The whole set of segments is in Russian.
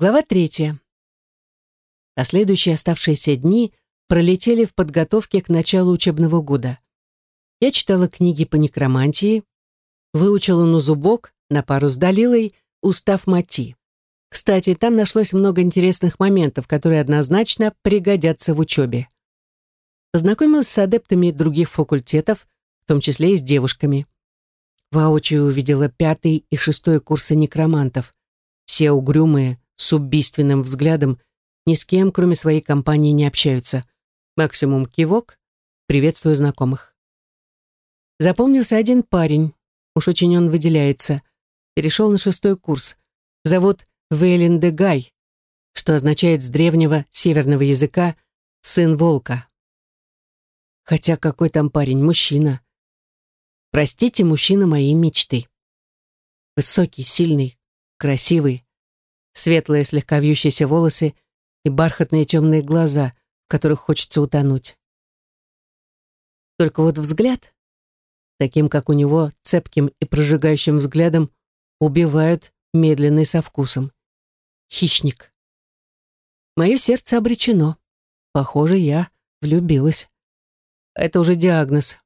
Глава третья. Последующие оставшиеся дни пролетели в подготовке к началу учебного года. Я читала книги по некромантии, выучила на зубок, на пару с Далилой, устав Мати. Кстати, там нашлось много интересных моментов, которые однозначно пригодятся в учебе. Познакомилась с адептами других факультетов, в том числе и с девушками. Воочию увидела пятый и шестой курсы некромантов. Все угрюмые, с убийственным взглядом, ни с кем, кроме своей компании, не общаются. Максимум кивок, приветствую знакомых. Запомнился один парень, уж очень он выделяется. Перешел на шестой курс. Зовут Вейлин де Гай, что означает с древнего северного языка «сын волка». Хотя какой там парень, мужчина. Простите, мужчина моей мечты. Высокий, сильный, красивый, светлые слегка вьющиеся волосы и бархатные темные глаза, в которых хочется утонуть. Только вот взгляд, таким как у него, цепким и прожигающим взглядом, убивают медленно и со вкусом. Хищник. Мое сердце обречено. Похоже, я влюбилась. Это уже диагноз.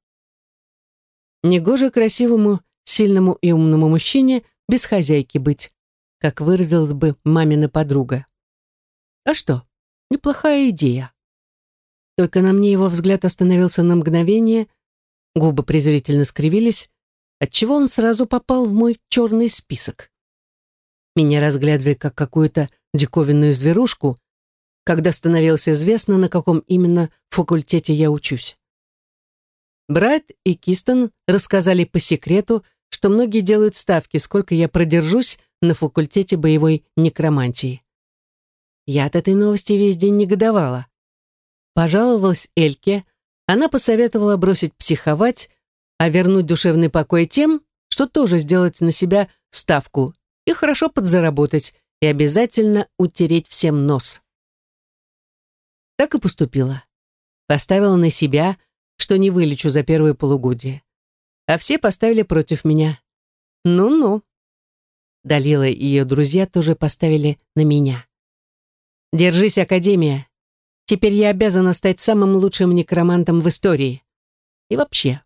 Негоже красивому, сильному и умному мужчине без хозяйки быть как выразилась бы мамина подруга. А что, неплохая идея. Только на мне его взгляд остановился на мгновение, губы презрительно скривились, отчего он сразу попал в мой черный список. Меня разглядывали как какую-то диковинную зверушку, когда становилось известно, на каком именно факультете я учусь. Брайт и Кистон рассказали по секрету, что многие делают ставки, сколько я продержусь на факультете боевой некромантии. Я от этой новости весь день негодовала. Пожаловалась Эльке, она посоветовала бросить психовать, а вернуть душевный покой тем, что тоже сделать на себя ставку и хорошо подзаработать, и обязательно утереть всем нос. Так и поступила. Поставила на себя, что не вылечу за первое полугодие. А все поставили против меня. Ну-ну. Далила и ее друзья тоже поставили на меня. «Держись, Академия. Теперь я обязана стать самым лучшим некромантом в истории. И вообще,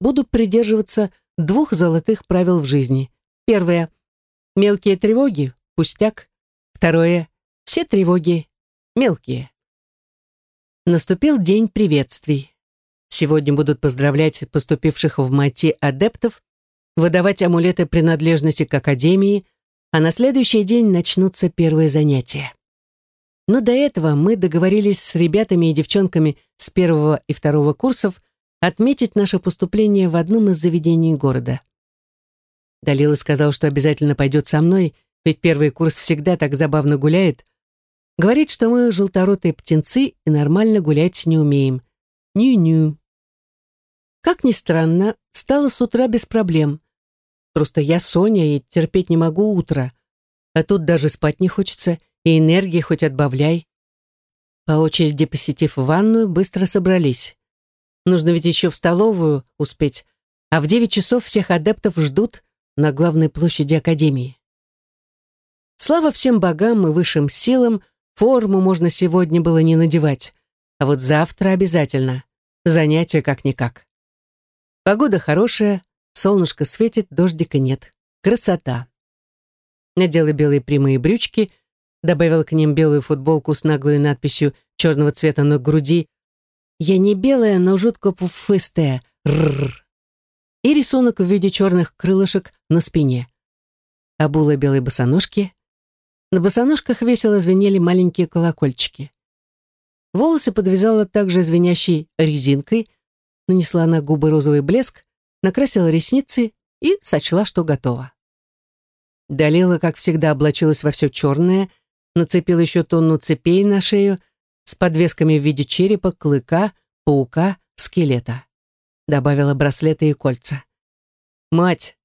буду придерживаться двух золотых правил в жизни. Первое — мелкие тревоги, пустяк. Второе — все тревоги мелкие. Наступил день приветствий. Сегодня будут поздравлять поступивших в МАТИ адептов выдавать амулеты принадлежности к Академии, а на следующий день начнутся первые занятия. Но до этого мы договорились с ребятами и девчонками с первого и второго курсов отметить наше поступление в одном из заведений города. Далила сказал, что обязательно пойдет со мной, ведь первый курс всегда так забавно гуляет. Говорит, что мы желторотые птенцы и нормально гулять не умеем. Ню-ню. Как ни странно, стало с утра без проблем. Просто я Соня и терпеть не могу утро. А тут даже спать не хочется, и энергии хоть отбавляй. По очереди посетив ванную, быстро собрались. Нужно ведь еще в столовую успеть, а в девять часов всех адептов ждут на главной площади Академии. Слава всем богам и высшим силам, форму можно сегодня было не надевать, а вот завтра обязательно. Занятие как-никак. Погода хорошая, Солнышко светит, дождика нет. Красота. Надела белые прямые брючки, добавила к ним белую футболку с наглой надписью черного цвета на груди «Я не белая, но жутко пуфыстая. Рррр». И рисунок в виде черных крылышек на спине. Обула белые босоножки. На босоножках весело звенели маленькие колокольчики. Волосы подвязала также звенящей резинкой, нанесла на губы розовый блеск, накрасила ресницы и сочла, что готова. Далила, как всегда, облачилась во все черное, нацепила еще тонну цепей на шею с подвесками в виде черепа, клыка, паука, скелета. Добавила браслеты и кольца. «Мать,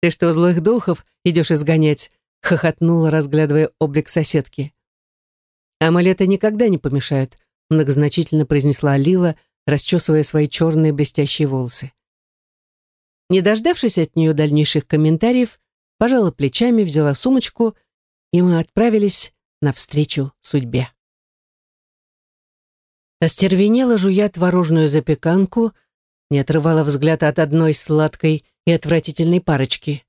ты что, злых духов идешь изгонять?» хохотнула, разглядывая облик соседки. «Амулеты никогда не помешают», многозначительно произнесла Лила, расчесывая свои черные блестящие волосы. Не дождавшись от нее дальнейших комментариев, пожала плечами, взяла сумочку, и мы отправились навстречу судьбе. Остервенела, жуя творожную запеканку, не отрывала взгляд от одной сладкой и отвратительной парочки.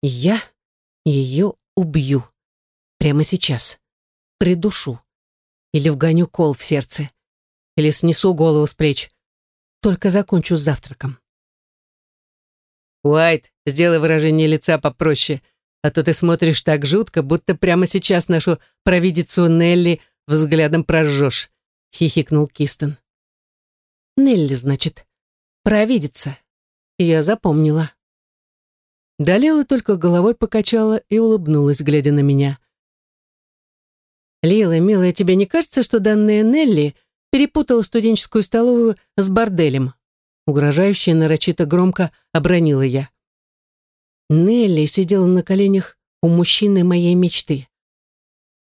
Я ее убью. Прямо сейчас. Придушу. Или вгоню кол в сердце. Или снесу голову с плеч. Только закончу с завтраком. Уайт, сделай выражение лица попроще, а то ты смотришь так жутко, будто прямо сейчас нашу провидицу Нелли взглядом прожжешь», — хихикнул Кистон. «Нелли, значит, провидица». Я запомнила. Далела только головой покачала и улыбнулась, глядя на меня. «Лила, милая, тебе не кажется, что данная Нелли перепутала студенческую столовую с борделем?» Угрожающе нарочито громко обронила я. Нелли сидела на коленях у мужчины моей мечты.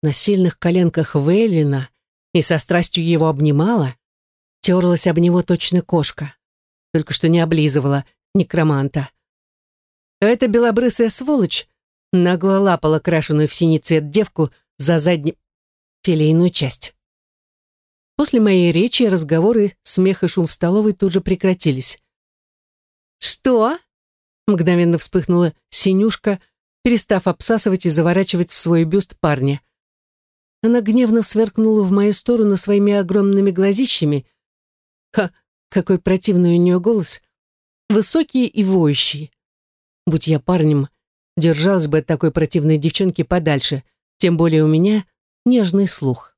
На сильных коленках Вейлина и со страстью его обнимала, терлась об него точно кошка, только что не облизывала некроманта. А эта белобрысая сволочь нагло лапала крашеную в синий цвет девку за заднюю филейную часть. После моей речи разговоры, смех и шум в столовой тут же прекратились. «Что?» Мгновенно вспыхнула синюшка, перестав обсасывать и заворачивать в свой бюст парня. Она гневно сверкнула в мою сторону своими огромными глазищами. Ха, какой противный у нее голос. Высокий и воющий. Будь я парнем, держалась бы от такой противной девчонки подальше, тем более у меня нежный слух.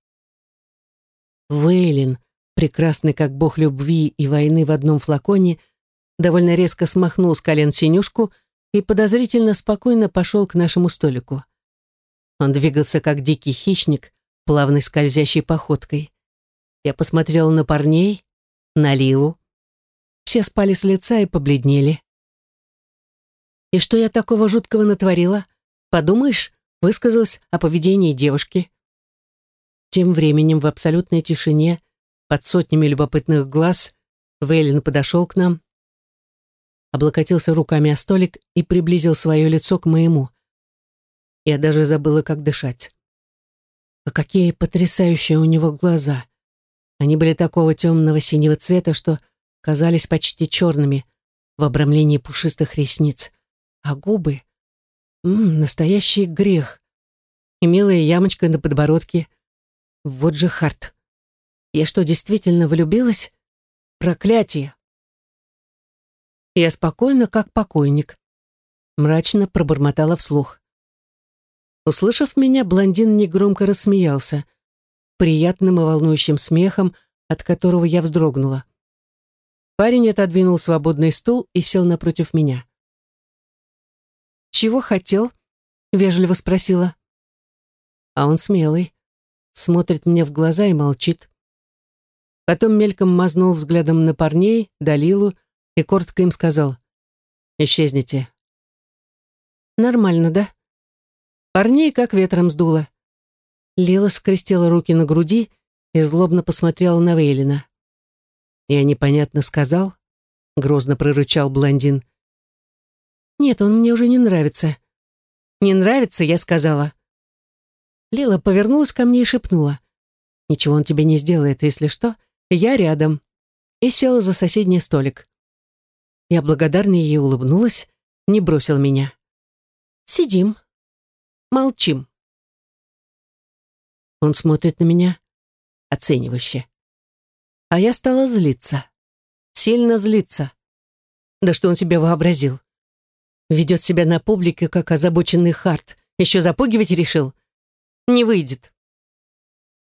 Вейлин, прекрасный как бог любви и войны в одном флаконе, — довольно резко смахнул с колен синюшку и подозрительно спокойно пошел к нашему столику. Он двигался как дикий хищник, плавной скользящей походкой. Я посмотрела на парней, на Лилу. Все спали с лица и побледнели. И что я такого жуткого натворила? Подумаешь, высказалась о поведении девушки. Тем временем в абсолютной тишине, под сотнями любопытных глаз, Вейлин подошел к нам, облокотился руками о столик и приблизил свое лицо к моему. Я даже забыла, как дышать. А какие потрясающие у него глаза! Они были такого темного синего цвета, что казались почти черными в обрамлении пушистых ресниц. А губы... М настоящий грех. И милая ямочка на подбородке. Вот же Харт. Я что, действительно влюбилась? Проклятие! Я спокойно, как покойник. Мрачно пробормотала вслух. Услышав меня, блондин негромко рассмеялся, приятным и волнующим смехом, от которого я вздрогнула. Парень отодвинул свободный стул и сел напротив меня. «Чего хотел?» — вежливо спросила. А он смелый, смотрит мне в глаза и молчит. Потом мельком мазнул взглядом на парней, Далилу и коротко им сказал «Исчезните». «Нормально, да?» Парней как ветром сдуло. Лила скрестила руки на груди и злобно посмотрела на Вейлина. «Я непонятно сказал?» — грозно прорычал блондин. «Нет, он мне уже не нравится». «Не нравится?» — я сказала. Лила повернулась ко мне и шепнула. «Ничего он тебе не сделает, если что, я рядом». И села за соседний столик. Я благодарно ей улыбнулась, не бросил меня. Сидим, молчим. Он смотрит на меня оценивающе. А я стала злиться. Сильно злиться. Да что он себе вообразил? Ведет себя на публике, как озабоченный харт. Еще запугивать решил? Не выйдет.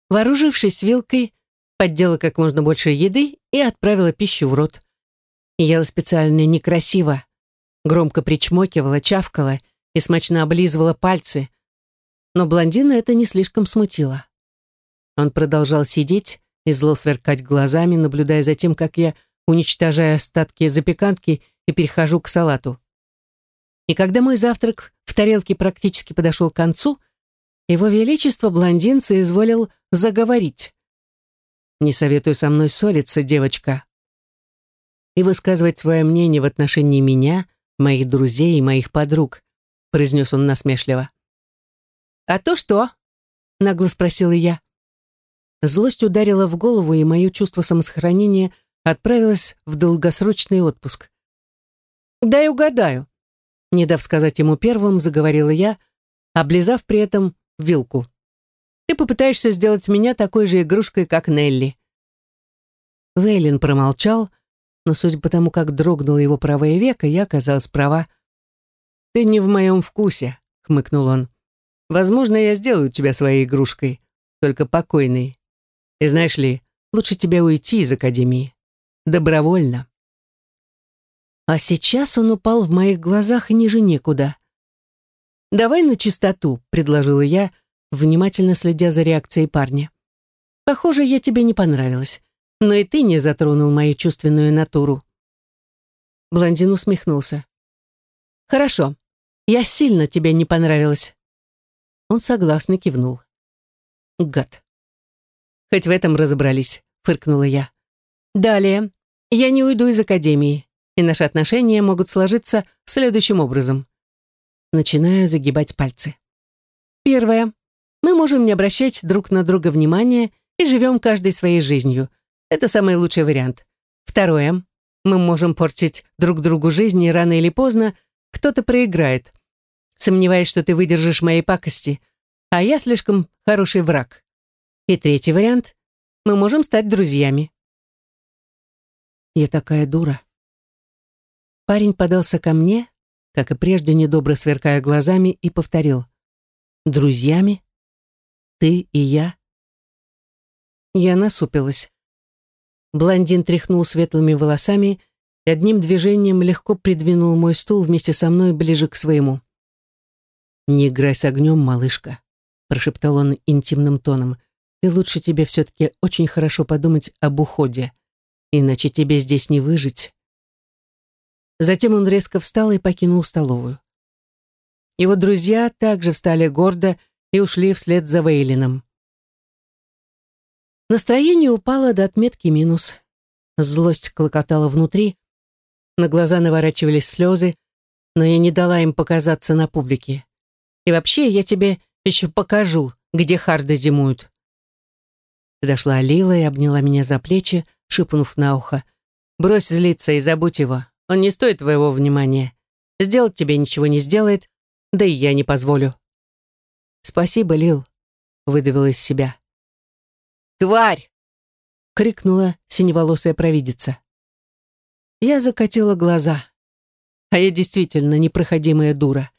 Вооружившись вилкой, поддела как можно больше еды и отправила пищу в рот. Ела специально некрасиво, громко причмокивала, чавкала и смачно облизывала пальцы. Но блондина это не слишком смутило. Он продолжал сидеть и зло сверкать глазами, наблюдая за тем, как я уничтожаю остатки запеканки и перехожу к салату. И когда мой завтрак в тарелке практически подошел к концу, его величество блондин соизволил заговорить. «Не советую со мной ссориться, девочка», и высказывать свое мнение в отношении меня, моих друзей и моих подруг», произнес он насмешливо. «А то что? нагло спросила я. Злость ударила в голову, и мое чувство самосохранения отправилось в долгосрочный отпуск. «Дай угадаю», — не дав сказать ему первым, заговорила я, облизав при этом вилку. «Ты попытаешься сделать меня такой же игрушкой, как Нелли». Вейлин промолчал, но судя по тому, как дрогнуло его правое веко, я оказалась права. «Ты не в моем вкусе», — хмыкнул он. «Возможно, я сделаю тебя своей игрушкой, только покойной. И знаешь ли, лучше тебе уйти из академии. Добровольно. А сейчас он упал в моих глазах ниже некуда. «Давай на чистоту», — предложила я, внимательно следя за реакцией парня. «Похоже, я тебе не понравилась, но и ты не затронул мою чувственную натуру». Блондин усмехнулся. «Хорошо, я сильно тебе не понравилась». Он согласно кивнул. «Гад, Хоть в этом разобрались, фыркнула я. Далее. Я не уйду из академии, и наши отношения могут сложиться следующим образом. Начинаю загибать пальцы. Первое. Мы можем не обращать друг на друга внимания и живем каждой своей жизнью. Это самый лучший вариант. Второе. Мы можем портить друг другу жизнь, и рано или поздно кто-то проиграет. Сомневаюсь, что ты выдержишь моей пакости, а я слишком хороший враг. И третий вариант. Мы можем стать друзьями. Я такая дура. Парень подался ко мне, как и прежде, недобро сверкая глазами, и повторил. «Друзьями? Ты и я?» Я насупилась. Блондин тряхнул светлыми волосами и одним движением легко придвинул мой стул вместе со мной ближе к своему. «Не играй с огнем, малышка», — прошептал он интимным тоном и лучше тебе все-таки очень хорошо подумать об уходе, иначе тебе здесь не выжить. Затем он резко встал и покинул столовую. Его друзья также встали гордо и ушли вслед за Вейлином. Настроение упало до отметки минус. Злость клокотала внутри, на глаза наворачивались слезы, но я не дала им показаться на публике. И вообще, я тебе еще покажу, где харды зимуют. Подошла Лила и обняла меня за плечи, шепнув на ухо. «Брось злиться и забудь его. Он не стоит твоего внимания. Сделать тебе ничего не сделает, да и я не позволю». «Спасибо, Лил», — выдавила из себя. «Тварь!» — крикнула синеволосая провидица. Я закатила глаза. А я действительно непроходимая дура.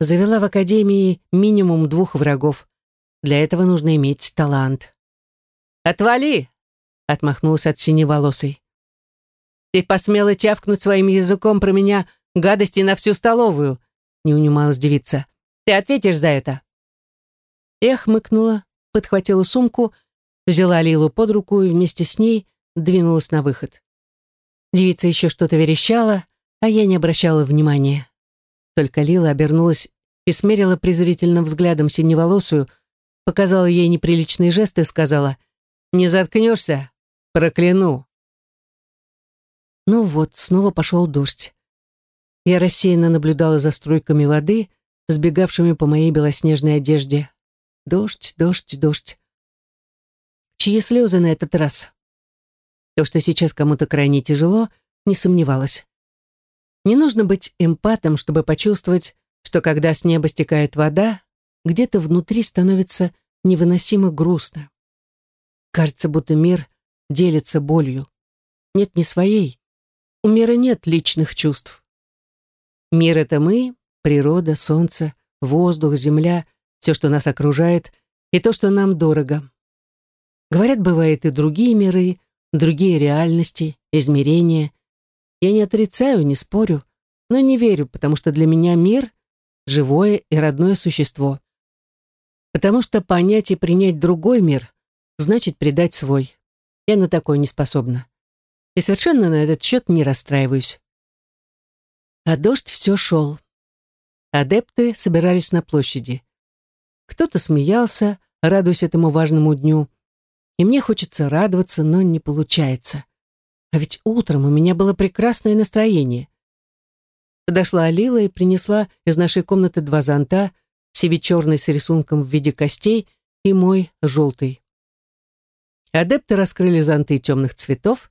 Завела в академии минимум двух врагов. Для этого нужно иметь талант. «Отвали!» — отмахнулся от синеволосой. «Ты посмела тявкнуть своим языком про меня гадости на всю столовую!» — не унималась девица. «Ты ответишь за это!» Я хмыкнула, подхватила сумку, взяла Лилу под руку и вместе с ней двинулась на выход. Девица еще что-то верещала, а я не обращала внимания. Только Лила обернулась и смерила презрительным взглядом синеволосую, показала ей неприличный жест и сказала — не заткнешься? Прокляну. Ну вот, снова пошел дождь. Я рассеянно наблюдала за струйками воды, сбегавшими по моей белоснежной одежде. Дождь, дождь, дождь. Чьи слезы на этот раз? То, что сейчас кому-то крайне тяжело, не сомневалась. Не нужно быть эмпатом, чтобы почувствовать, что когда с неба стекает вода, где-то внутри становится невыносимо грустно. Кажется, будто мир делится болью. Нет, не своей. У мира нет личных чувств. Мир — это мы, природа, солнце, воздух, земля, все, что нас окружает, и то, что нам дорого. Говорят, бывают и другие миры, другие реальности, измерения. Я не отрицаю, не спорю, но не верю, потому что для меня мир — живое и родное существо. Потому что понять и принять другой мир значит предать свой. Я на такое не способна. И совершенно на этот счет не расстраиваюсь. А дождь все шел. Адепты собирались на площади. Кто-то смеялся, радуясь этому важному дню. И мне хочется радоваться, но не получается. А ведь утром у меня было прекрасное настроение. Подошла Алила и принесла из нашей комнаты два зонта, себе черный с рисунком в виде костей и мой желтый. Адепты раскрыли зонты темных цветов,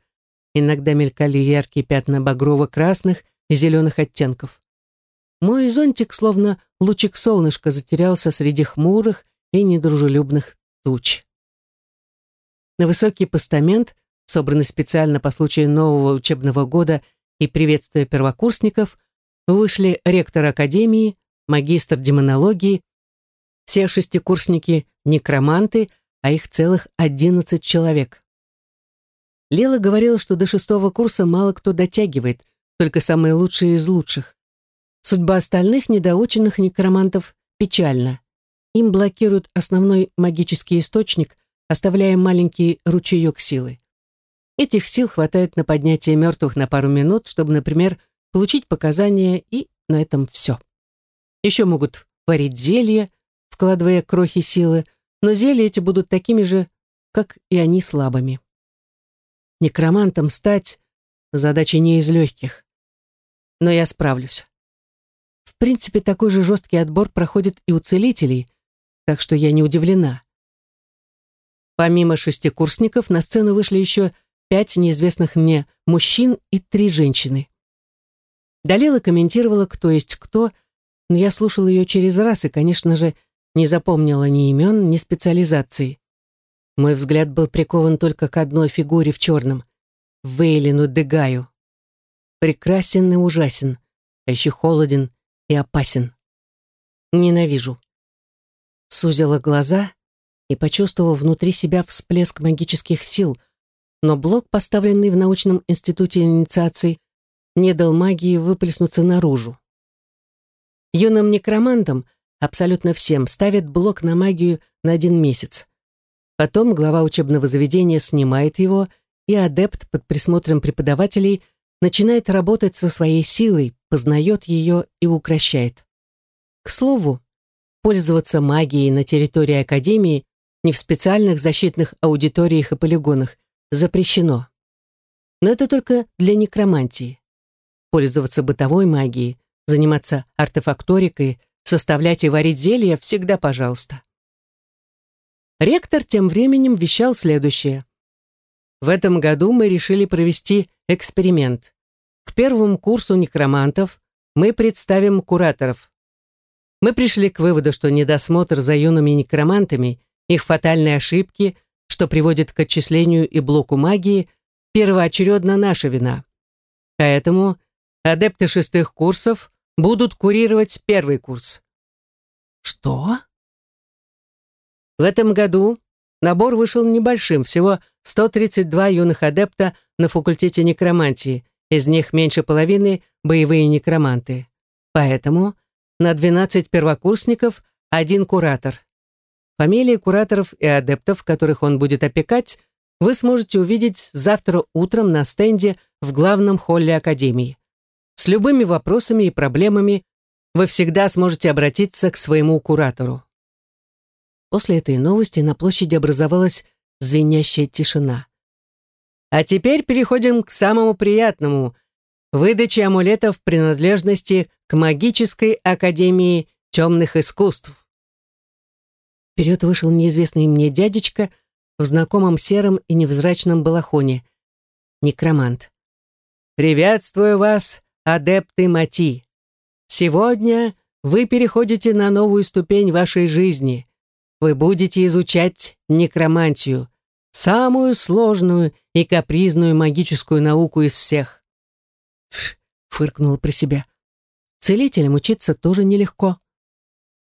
иногда мелькали яркие пятна багрово-красных и зеленых оттенков. Мой зонтик, словно лучик солнышка, затерялся среди хмурых и недружелюбных туч. На высокий постамент, собранный специально по случаю нового учебного года и приветствия первокурсников, вышли ректор академии, магистр демонологии, все шестикурсники — некроманты, а их целых одиннадцать человек. Лела говорила, что до шестого курса мало кто дотягивает, только самые лучшие из лучших. Судьба остальных недоученных некромантов печальна. Им блокируют основной магический источник, оставляя маленький ручеек силы. Этих сил хватает на поднятие мертвых на пару минут, чтобы, например, получить показания, и на этом все. Еще могут варить зелья, вкладывая крохи силы, но зелья эти будут такими же, как и они слабыми. Некромантом стать — задача не из легких. Но я справлюсь. В принципе, такой же жесткий отбор проходит и у целителей, так что я не удивлена. Помимо шестикурсников на сцену вышли еще пять неизвестных мне мужчин и три женщины. Далила комментировала, кто есть кто, но я слушала ее через раз и, конечно же, не запомнила ни имен, ни специализации. Мой взгляд был прикован только к одной фигуре в черном — Вейлину Дегаю. Прекрасен и ужасен, а еще холоден и опасен. Ненавижу. Сузила глаза и почувствовала внутри себя всплеск магических сил, но блок, поставленный в научном институте инициации, не дал магии выплеснуться наружу. Юным некромантам, абсолютно всем, ставят блок на магию на один месяц. Потом глава учебного заведения снимает его, и адепт под присмотром преподавателей начинает работать со своей силой, познает ее и укращает. К слову, пользоваться магией на территории Академии не в специальных защитных аудиториях и полигонах запрещено. Но это только для некромантии. Пользоваться бытовой магией, заниматься артефакторикой, составлять и варить зелья всегда пожалуйста. Ректор тем временем вещал следующее. В этом году мы решили провести эксперимент. К первому курсу некромантов мы представим кураторов. Мы пришли к выводу, что недосмотр за юными некромантами, их фатальные ошибки, что приводит к отчислению и блоку магии, первоочередно наша вина. Поэтому адепты шестых курсов будут курировать первый курс. Что? В этом году набор вышел небольшим, всего 132 юных адепта на факультете некромантии, из них меньше половины боевые некроманты. Поэтому на 12 первокурсников один куратор. Фамилии кураторов и адептов, которых он будет опекать, вы сможете увидеть завтра утром на стенде в главном холле Академии. С любыми вопросами и проблемами вы всегда сможете обратиться к своему куратору. После этой новости на площади образовалась звенящая тишина. А теперь переходим к самому приятному – выдаче амулетов принадлежности к магической академии темных искусств. Вперед вышел неизвестный мне дядечка в знакомом сером и невзрачном балахоне. Некромант. «Приветствую вас, адепты Мати. Сегодня вы переходите на новую ступень вашей жизни. Вы будете изучать некромантию, самую сложную и капризную магическую науку из всех. Ф, фыркнула при себя. Целителям учиться тоже нелегко.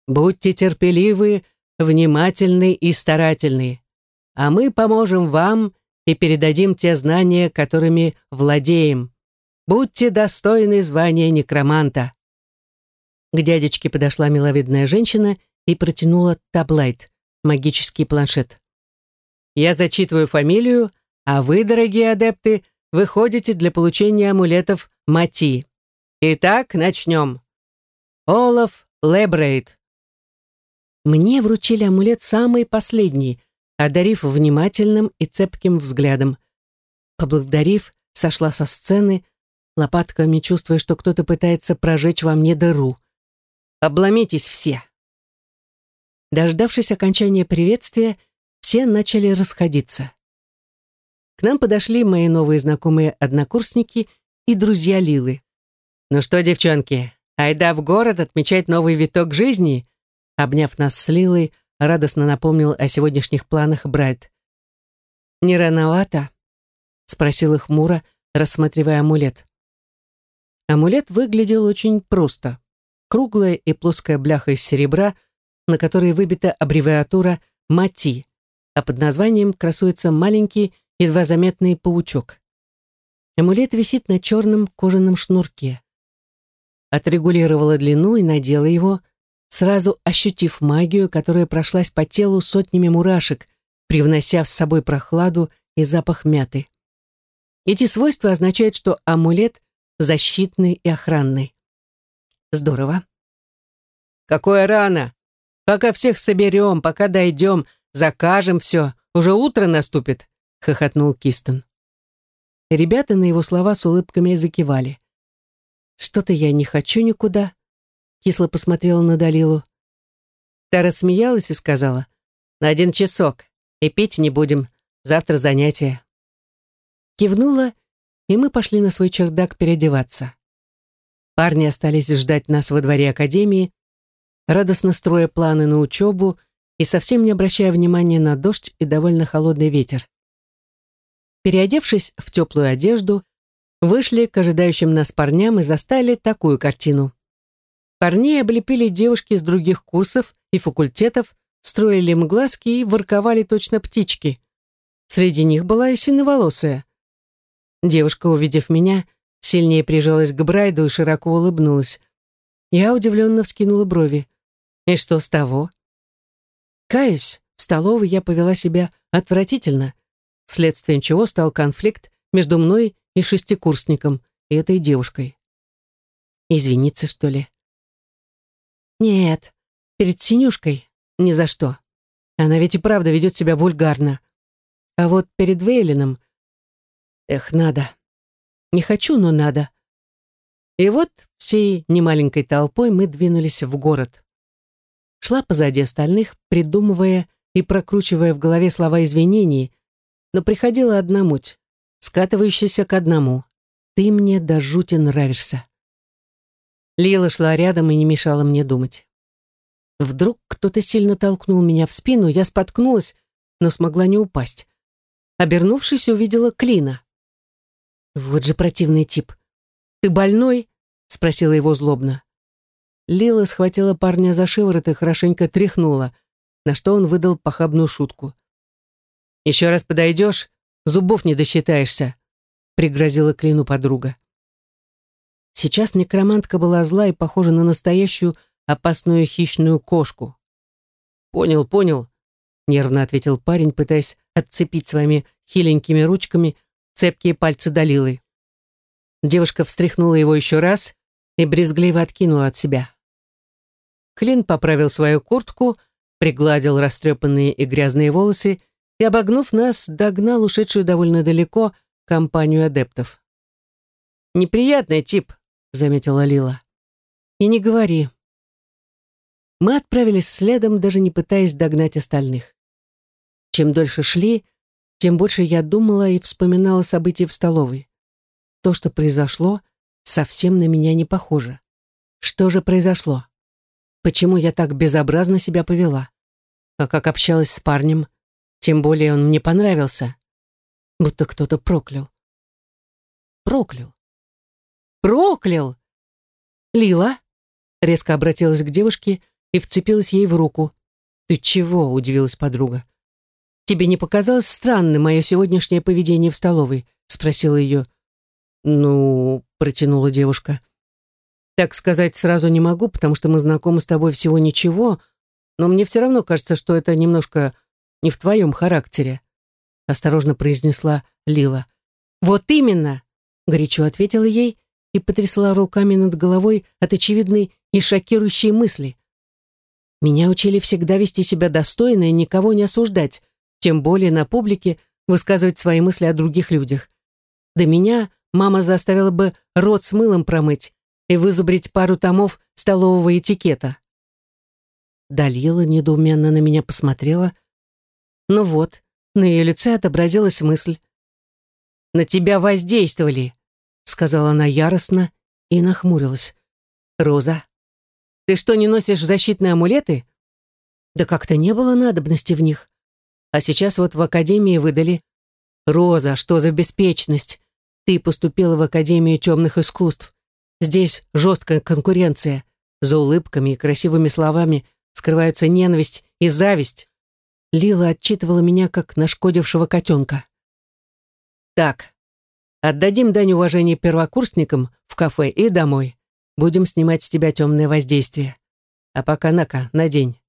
Будьте терпеливы, внимательны и старательны, а мы поможем вам и передадим те знания, которыми владеем. Будьте достойны звания некроманта. К дядечке подошла миловидная женщина и протянула таблайт, магический планшет. Я зачитываю фамилию, а вы, дорогие адепты, выходите для получения амулетов Мати. Итак, начнем. Олаф Лебрейд. Мне вручили амулет самый последний, одарив внимательным и цепким взглядом. Поблагодарив, сошла со сцены, лопатками чувствуя, что кто-то пытается прожечь во мне дыру. Обломитесь все. Дождавшись окончания приветствия, все начали расходиться. К нам подошли мои новые знакомые однокурсники и друзья Лилы. «Ну что, девчонки, айда в город отмечать новый виток жизни?» Обняв нас с Лилой, радостно напомнил о сегодняшних планах Брайт. «Не рановато?» — спросил их Мура, рассматривая амулет. Амулет выглядел очень просто. Круглая и плоская бляха из серебра, на которой выбита аббревиатура «МАТИ», а под названием красуется маленький, едва заметный паучок. Амулет висит на черном кожаном шнурке. Отрегулировала длину и надела его, сразу ощутив магию, которая прошлась по телу сотнями мурашек, привнося с собой прохладу и запах мяты. Эти свойства означают, что амулет защитный и охранный. Здорово. Какое рано! Пока всех соберем, пока дойдем, закажем все, уже утро наступит, хохотнул Кистон. Ребята на его слова с улыбками закивали. Что-то я не хочу никуда, кисло посмотрела на Далилу. Та рассмеялась и сказала, на один часок, и пить не будем, завтра занятие. Кивнула и мы пошли на свой чердак переодеваться. Парни остались ждать нас во дворе академии, радостно строя планы на учебу и совсем не обращая внимания на дождь и довольно холодный ветер. Переодевшись в теплую одежду, вышли к ожидающим нас парням и застали такую картину. Парней облепили девушки из других курсов и факультетов, строили им глазки и ворковали точно птички. Среди них была и синеволосая. Девушка, увидев меня, сильнее прижалась к Брайду и широко улыбнулась. Я удивленно вскинула брови. И что с того? Каюсь, в столовой я повела себя отвратительно, следствием чего стал конфликт между мной и шестикурсником, и этой девушкой. Извиниться, что ли? Нет, перед Синюшкой ни за что. Она ведь и правда ведет себя вульгарно. А вот перед Вейлином Эх, надо. Не хочу, но надо. И вот всей немаленькой толпой мы двинулись в город. Шла позади остальных, придумывая и прокручивая в голове слова извинений, но приходила одна муть, скатывающаяся к одному. «Ты мне до жути нравишься». Лила шла рядом и не мешала мне думать. Вдруг кто-то сильно толкнул меня в спину, я споткнулась, но смогла не упасть. Обернувшись, увидела Клина. Вот же противный тип. «Ты больной?» — спросила его злобно. Лила схватила парня за шиворот и хорошенько тряхнула, на что он выдал похабную шутку. «Еще раз подойдешь, зубов не досчитаешься», — пригрозила Клину подруга. Сейчас некромантка была зла и похожа на настоящую опасную хищную кошку. «Понял, понял», — нервно ответил парень, пытаясь отцепить своими хиленькими ручками цепкие пальцы Далилы. Девушка встряхнула его еще раз и брезгливо откинула от себя. Клин поправил свою куртку, пригладил растрепанные и грязные волосы и, обогнув нас, догнал ушедшую довольно далеко компанию адептов. «Неприятный тип», — заметила Лила. «И не говори». Мы отправились следом, даже не пытаясь догнать остальных. Чем дольше шли, тем больше я думала и вспоминала события в столовой. То, что произошло, совсем на меня не похоже. Что же произошло? Почему я так безобразно себя повела? А как общалась с парнем? Тем более он мне понравился. Будто кто-то проклял. Проклял. Проклял! Лила резко обратилась к девушке и вцепилась ей в руку. «Ты чего?» — удивилась подруга. «Тебе не показалось странным мое сегодняшнее поведение в столовой?» — спросила ее. «Ну...» — протянула девушка. «Так сказать сразу не могу, потому что мы знакомы с тобой всего ничего, но мне все равно кажется, что это немножко не в твоем характере», — осторожно произнесла Лила. «Вот именно!» — горячо ответила ей и потрясла руками над головой от очевидной и шокирующей мысли. «Меня учили всегда вести себя достойно и никого не осуждать, тем более на публике высказывать свои мысли о других людях. До меня мама заставила бы рот с мылом промыть и вызубрить пару томов столового этикета. Далила недоуменно на меня посмотрела. Ну вот, на ее лице отобразилась мысль. «На тебя воздействовали», — сказала она яростно и нахмурилась. «Роза, ты что, не носишь защитные амулеты?» «Да как-то не было надобности в них. А сейчас вот в академии выдали. Роза, что за беспечность? Ты поступила в Академию темных искусств. Здесь жесткая конкуренция. За улыбками и красивыми словами скрываются ненависть и зависть. Лила отчитывала меня, как нашкодившего котенка. Так, отдадим дань уважения первокурсникам в кафе и домой. Будем снимать с тебя темное воздействие. А пока на-ка, надень.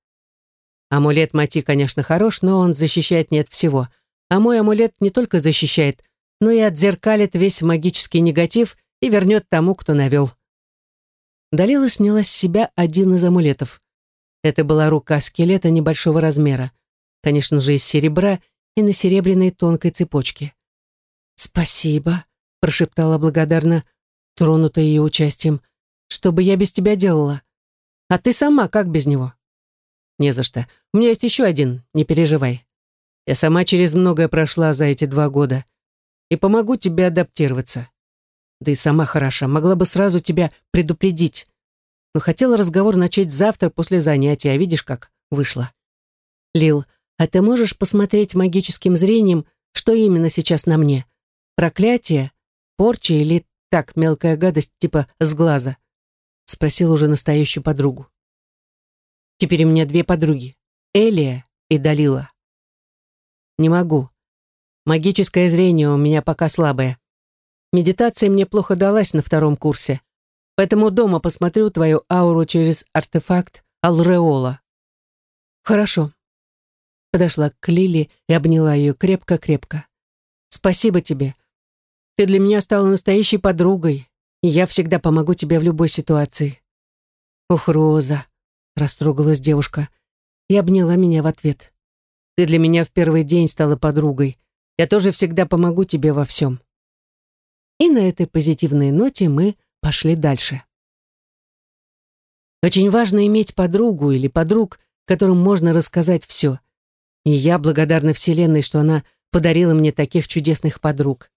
Амулет Мати, конечно, хорош, но он защищает не от всего. А мой амулет не только защищает, но и отзеркалит весь магический негатив и вернет тому, кто навел. Далила сняла с себя один из амулетов. Это была рука скелета небольшого размера, конечно же, из серебра и на серебряной тонкой цепочке. «Спасибо», — прошептала благодарно, тронутая ее участием. «Что бы я без тебя делала? А ты сама как без него?» «Не за что. У меня есть еще один, не переживай. Я сама через многое прошла за эти два года и помогу тебе адаптироваться. Да и сама хороша, могла бы сразу тебя предупредить. Но хотела разговор начать завтра после занятия, а видишь, как вышло. Лил, а ты можешь посмотреть магическим зрением, что именно сейчас на мне? Проклятие, порча или так мелкая гадость типа с глаза? Спросил уже настоящую подругу. Теперь у меня две подруги, Элия и Далила. Не могу. Магическое зрение у меня пока слабое. Медитация мне плохо далась на втором курсе, поэтому дома посмотрю твою ауру через артефакт Алреола. Хорошо. Подошла к Лили и обняла ее крепко-крепко. Спасибо тебе. Ты для меня стала настоящей подругой, и я всегда помогу тебе в любой ситуации. Ух, Роза, растрогалась девушка и обняла меня в ответ. Ты для меня в первый день стала подругой, я тоже всегда помогу тебе во всем. И на этой позитивной ноте мы пошли дальше. Очень важно иметь подругу или подруг, которым можно рассказать все. И я благодарна Вселенной, что она подарила мне таких чудесных подруг.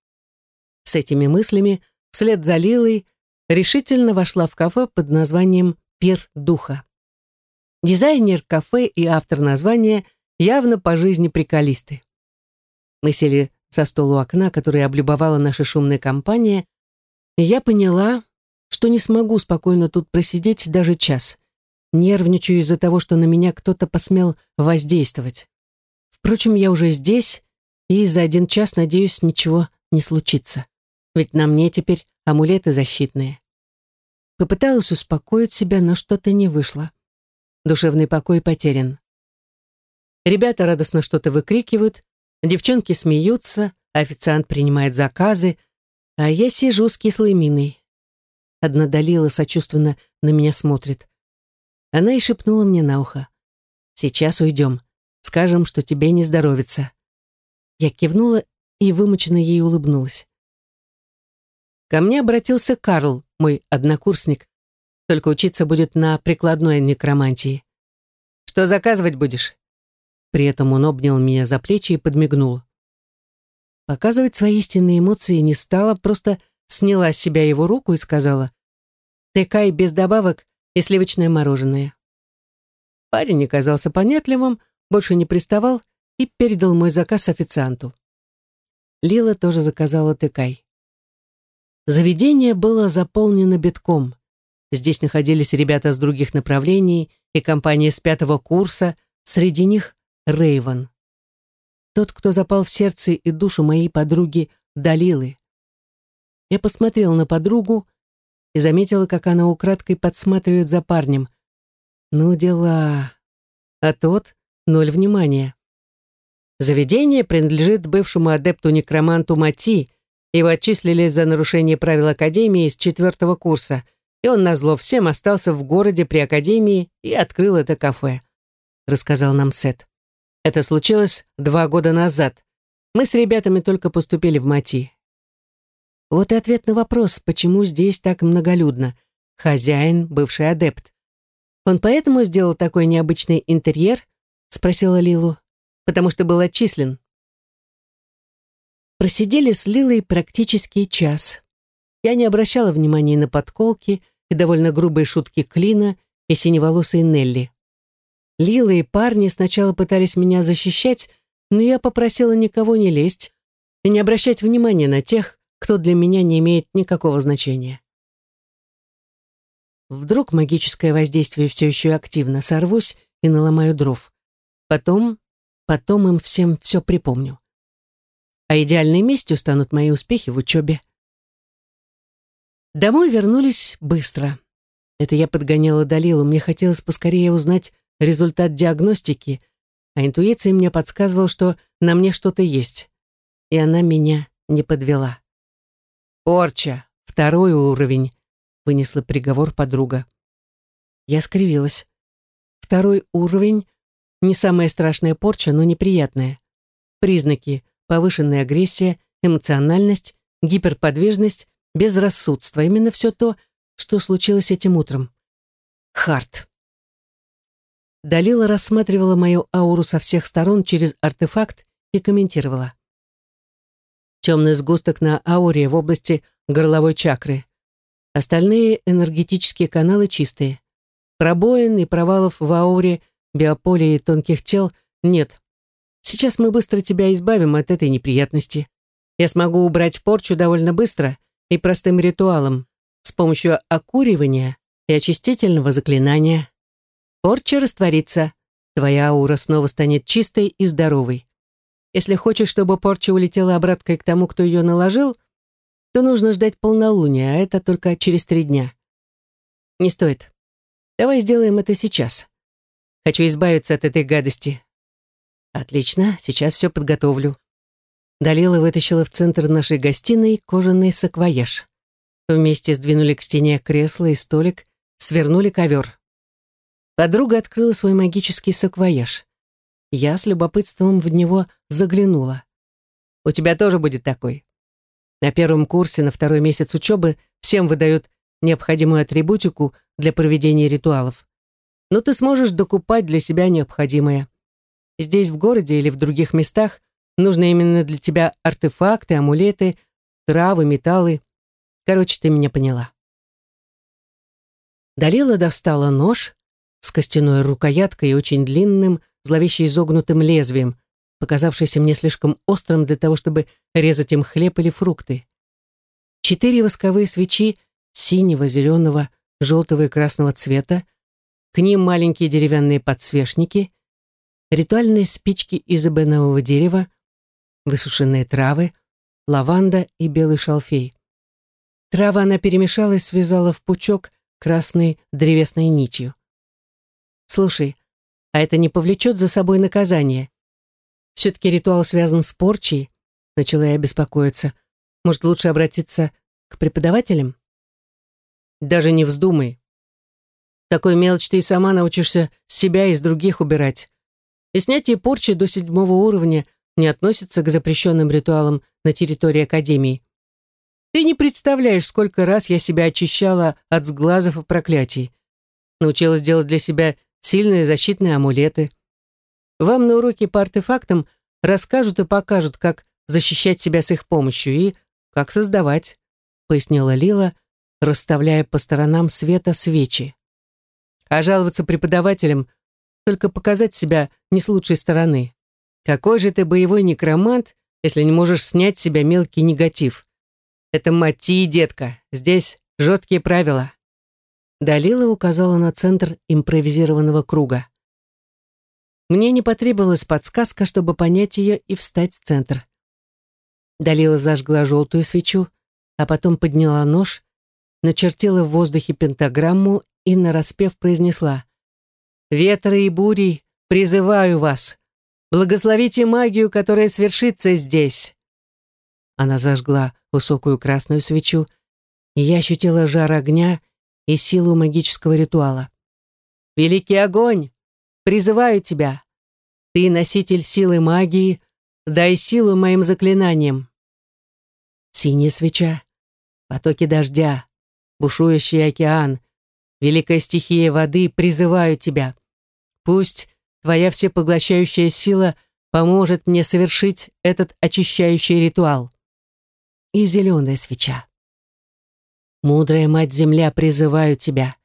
С этими мыслями, вслед за Лилой, решительно вошла в кафе под названием «Пир духа». Дизайнер кафе и автор названия явно по жизни приколисты. Мы сели за стол у окна, которое облюбовала наша шумная компания, и я поняла, что не смогу спокойно тут просидеть даже час. Нервничаю из-за того, что на меня кто-то посмел воздействовать. Впрочем, я уже здесь, и за один час, надеюсь, ничего не случится. Ведь на мне теперь амулеты защитные. Попыталась успокоить себя, но что-то не вышло. Душевный покой потерян. Ребята радостно что-то выкрикивают, Девчонки смеются, официант принимает заказы, а я сижу с кислой миной. Одна Далила сочувственно на меня смотрит. Она и шепнула мне на ухо. «Сейчас уйдем. Скажем, что тебе не здоровится». Я кивнула и вымученно ей улыбнулась. Ко мне обратился Карл, мой однокурсник, только учиться будет на прикладной некромантии. «Что заказывать будешь?» При этом он обнял меня за плечи и подмигнул. Показывать свои истинные эмоции не стала, просто сняла с себя его руку и сказала «Текай без добавок и сливочное мороженое». Парень оказался понятливым, больше не приставал и передал мой заказ официанту. Лила тоже заказала тыкай. Заведение было заполнено битком. Здесь находились ребята с других направлений и компания с пятого курса, среди них Рейвен. Тот, кто запал в сердце и душу моей подруги Далилы. Я посмотрела на подругу и заметила, как она украдкой подсматривает за парнем. Ну, дела. А тот — ноль внимания. Заведение принадлежит бывшему адепту-некроманту Мати. Его отчислили за нарушение правил Академии с четвертого курса, и он назло всем остался в городе при Академии и открыл это кафе, рассказал нам Сет. Это случилось два года назад. Мы с ребятами только поступили в МАТИ. Вот и ответ на вопрос, почему здесь так многолюдно. Хозяин, бывший адепт. «Он поэтому сделал такой необычный интерьер?» — спросила Лилу. «Потому что был отчислен». Просидели с Лилой практически час. Я не обращала внимания на подколки и довольно грубые шутки Клина и синеволосой Нелли. Лила и парни сначала пытались меня защищать, но я попросила никого не лезть и не обращать внимания на тех, кто для меня не имеет никакого значения. Вдруг магическое воздействие все еще активно, сорвусь и наломаю дров. Потом, потом им всем все припомню. А идеальной местью станут мои успехи в учебе. Домой вернулись быстро. Это я подгоняла Далилу, мне хотелось поскорее узнать результат диагностики, а интуиция мне подсказывала, что на мне что-то есть. И она меня не подвела. «Порча, второй уровень», — вынесла приговор подруга. Я скривилась. Второй уровень — не самая страшная порча, но неприятная. Признаки — повышенная агрессия, эмоциональность, гиперподвижность, безрассудство. Именно все то, что случилось этим утром. Харт. Далила рассматривала мою ауру со всех сторон через артефакт и комментировала. Темный сгусток на ауре в области горловой чакры. Остальные энергетические каналы чистые. Пробоин и провалов в ауре, биополе и тонких тел нет. Сейчас мы быстро тебя избавим от этой неприятности. Я смогу убрать порчу довольно быстро и простым ритуалом с помощью окуривания и очистительного заклинания. Порча растворится, твоя аура снова станет чистой и здоровой. Если хочешь, чтобы порча улетела обратно к тому, кто ее наложил, то нужно ждать полнолуния, а это только через три дня. Не стоит. Давай сделаем это сейчас. Хочу избавиться от этой гадости. Отлично, сейчас все подготовлю. Далила вытащила в центр нашей гостиной кожаный саквояж. Вместе сдвинули к стене кресло и столик, свернули ковер. Подруга открыла свой магический саквояж. Я с любопытством в него заглянула. «У тебя тоже будет такой. На первом курсе на второй месяц учебы всем выдают необходимую атрибутику для проведения ритуалов. Но ты сможешь докупать для себя необходимое. Здесь, в городе или в других местах, нужны именно для тебя артефакты, амулеты, травы, металлы. Короче, ты меня поняла». Далила достала нож, с костяной рукояткой и очень длинным, зловеще изогнутым лезвием, показавшийся мне слишком острым для того, чтобы резать им хлеб или фрукты. Четыре восковые свечи синего, зеленого, желтого и красного цвета, к ним маленькие деревянные подсвечники, ритуальные спички из эбенового дерева, высушенные травы, лаванда и белый шалфей. Травы она перемешала и связала в пучок красной древесной нитью. Слушай, а это не повлечет за собой наказание? Все-таки ритуал связан с порчей, начала я беспокоиться. Может, лучше обратиться к преподавателям? Даже не вздумай. Такой мелочь ты и сама научишься себя и из других убирать. И снятие порчи до седьмого уровня не относится к запрещенным ритуалам на территории Академии. Ты не представляешь, сколько раз я себя очищала от сглазов и проклятий. Научилась делать для себя сильные защитные амулеты. Вам на уроке по артефактам расскажут и покажут, как защищать себя с их помощью и как создавать, пояснила Лила, расставляя по сторонам света свечи. А жаловаться преподавателям только показать себя не с лучшей стороны. Какой же ты боевой некромант, если не можешь снять с себя мелкий негатив? Это мати, детка, здесь жесткие правила. Далила указала на центр импровизированного круга. Мне не потребовалась подсказка, чтобы понять ее и встать в центр. Далила зажгла желтую свечу, а потом подняла нож, начертила в воздухе пентаграмму и нараспев произнесла «Ветры и бури, призываю вас! Благословите магию, которая свершится здесь!» Она зажгла высокую красную свечу, и я ощутила жар огня и силу магического ритуала. «Великий огонь! Призываю тебя! Ты носитель силы магии, дай силу моим заклинаниям!» Синяя свеча, потоки дождя, бушующий океан, великая стихия воды, призываю тебя. Пусть твоя всепоглощающая сила поможет мне совершить этот очищающий ритуал. И зеленая свеча. Мудрая Мать-Земля, призываю тебя.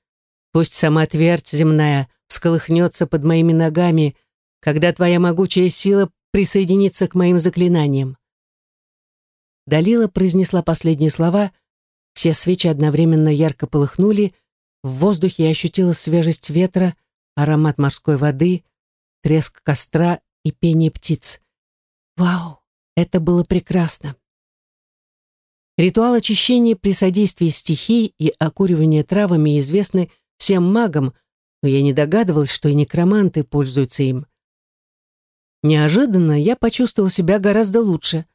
Пусть сама твердь земная всколыхнется под моими ногами, когда твоя могучая сила присоединится к моим заклинаниям. Далила произнесла последние слова, все свечи одновременно ярко полыхнули, в воздухе я ощутила свежесть ветра, аромат морской воды, треск костра и пение птиц. Вау, это было прекрасно. Ритуал очищения при содействии стихий и окуривания травами известны всем магам, но я не догадывалась, что и некроманты пользуются им. Неожиданно я почувствовал себя гораздо лучше.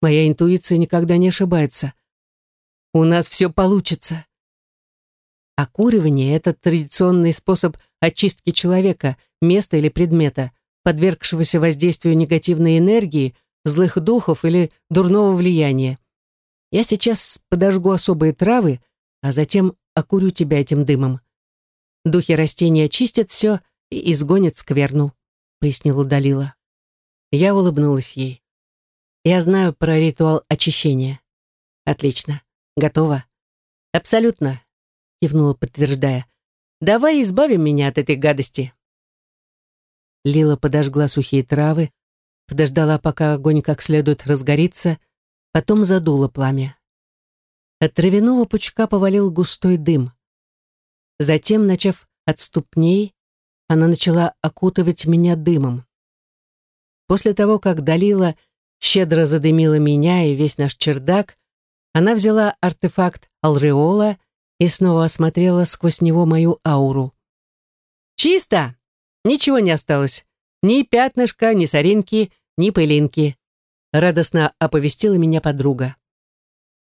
Моя интуиция никогда не ошибается. У нас все получится. Окуривание — это традиционный способ очистки человека, места или предмета, подвергшегося воздействию негативной энергии, злых духов или дурного влияния. Я сейчас подожгу особые травы, а затем окурю тебя этим дымом. Духи растений очистят все и изгонят скверну», — пояснила Далила. Я улыбнулась ей. «Я знаю про ритуал очищения». «Отлично. Готова?» «Абсолютно», — кивнула, подтверждая. «Давай избавим меня от этой гадости». Лила подожгла сухие травы, подождала, пока огонь как следует разгорится, потом задула пламя. От травяного пучка повалил густой дым. Затем, начав от ступней, она начала окутывать меня дымом. После того, как Далила щедро задымила меня и весь наш чердак, она взяла артефакт Алреола и снова осмотрела сквозь него мою ауру. «Чисто! Ничего не осталось. Ни пятнышка, ни соринки, ни пылинки», радостно оповестила меня подруга.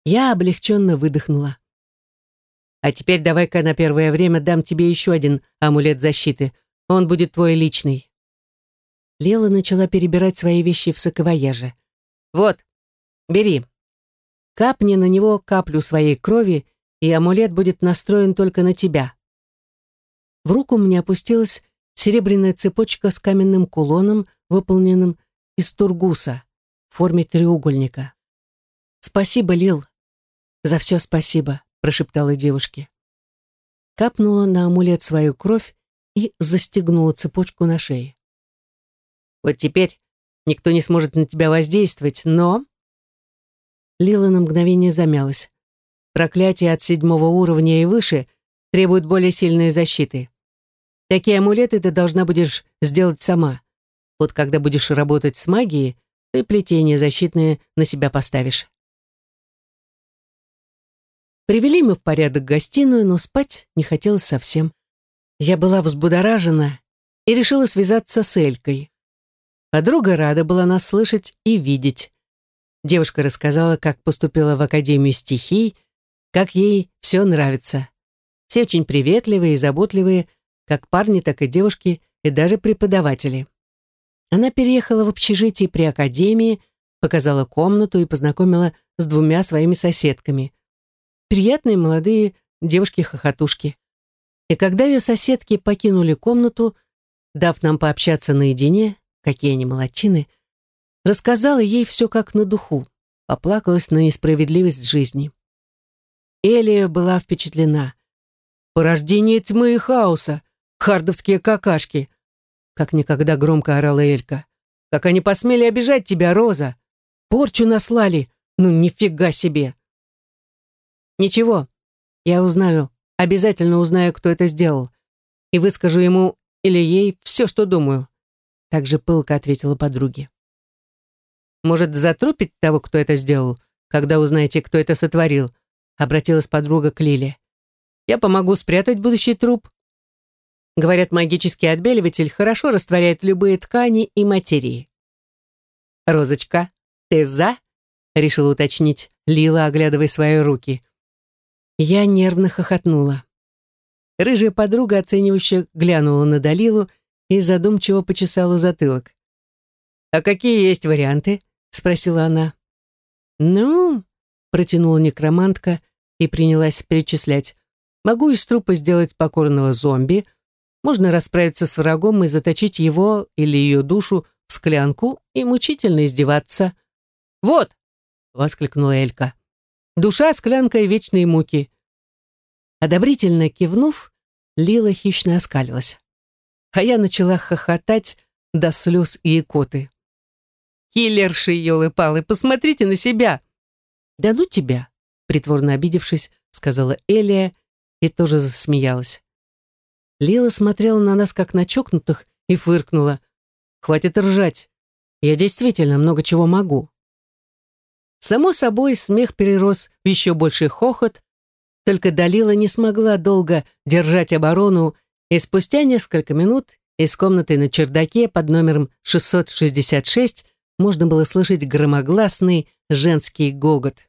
Я облегченно выдохнула. А теперь давай-ка на первое время дам тебе еще один амулет защиты. Он будет твой личный. Лела начала перебирать свои вещи в саквояже. Вот, бери. Капни на него каплю своей крови, и амулет будет настроен только на тебя. В руку мне опустилась серебряная цепочка с каменным кулоном, выполненным из тургуса в форме треугольника. «Спасибо, Лил. За все спасибо прошептала девушке. Капнула на амулет свою кровь и застегнула цепочку на шее. «Вот теперь никто не сможет на тебя воздействовать, но...» Лила на мгновение замялась. «Проклятие от седьмого уровня и выше требует более сильной защиты. Такие амулеты ты должна будешь сделать сама. Вот когда будешь работать с магией, ты плетение защитное на себя поставишь». Привели мы в порядок гостиную, но спать не хотелось совсем. Я была взбудоражена и решила связаться с Элькой. Подруга рада была нас слышать и видеть. Девушка рассказала, как поступила в Академию стихий, как ей все нравится. Все очень приветливые и заботливые, как парни, так и девушки, и даже преподаватели. Она переехала в общежитие при Академии, показала комнату и познакомила с двумя своими соседками приятные молодые девушки-хохотушки. И когда ее соседки покинули комнату, дав нам пообщаться наедине, какие они молодчины, рассказала ей все как на духу, поплакалась на несправедливость жизни. Элия была впечатлена. «Порождение тьмы и хаоса! Хардовские какашки!» Как никогда громко орала Элька. «Как они посмели обижать тебя, Роза! Порчу наслали! Ну, нифига себе!» Ничего, я узнаю, обязательно узнаю, кто это сделал. И выскажу ему или ей все, что думаю. Так же пылко ответила подруге. Может, затрупить того, кто это сделал, когда узнаете, кто это сотворил? Обратилась подруга к Лиле. Я помогу спрятать будущий труп. Говорят, магический отбеливатель хорошо растворяет любые ткани и материи. «Розочка, ты за?» — решила уточнить Лила, оглядывая свои руки. Я нервно хохотнула. Рыжая подруга оценивающе глянула на Далилу и задумчиво почесала затылок. «А какие есть варианты?» — спросила она. «Ну...» — протянула некромантка и принялась перечислять. Могу из трупа сделать покорного зомби, можно расправиться с врагом и заточить его или ее душу в склянку и мучительно издеваться. «Вот!» — воскликнула Элька. «Душа, склянка и вечные муки». Одобрительно кивнув, Лила хищно оскалилась. А я начала хохотать до слез и икоты. «Киллерши, елы-палы, посмотрите на себя!» «Да ну тебя!» — притворно обидевшись, сказала Элия и тоже засмеялась. Лила смотрела на нас, как на чокнутых, и фыркнула. «Хватит ржать. Я действительно много чего могу». Само собой, смех перерос в еще больший хохот, только Далила не смогла долго держать оборону, и спустя несколько минут из комнаты на чердаке под номером 666 можно было слышать громогласный женский гогот.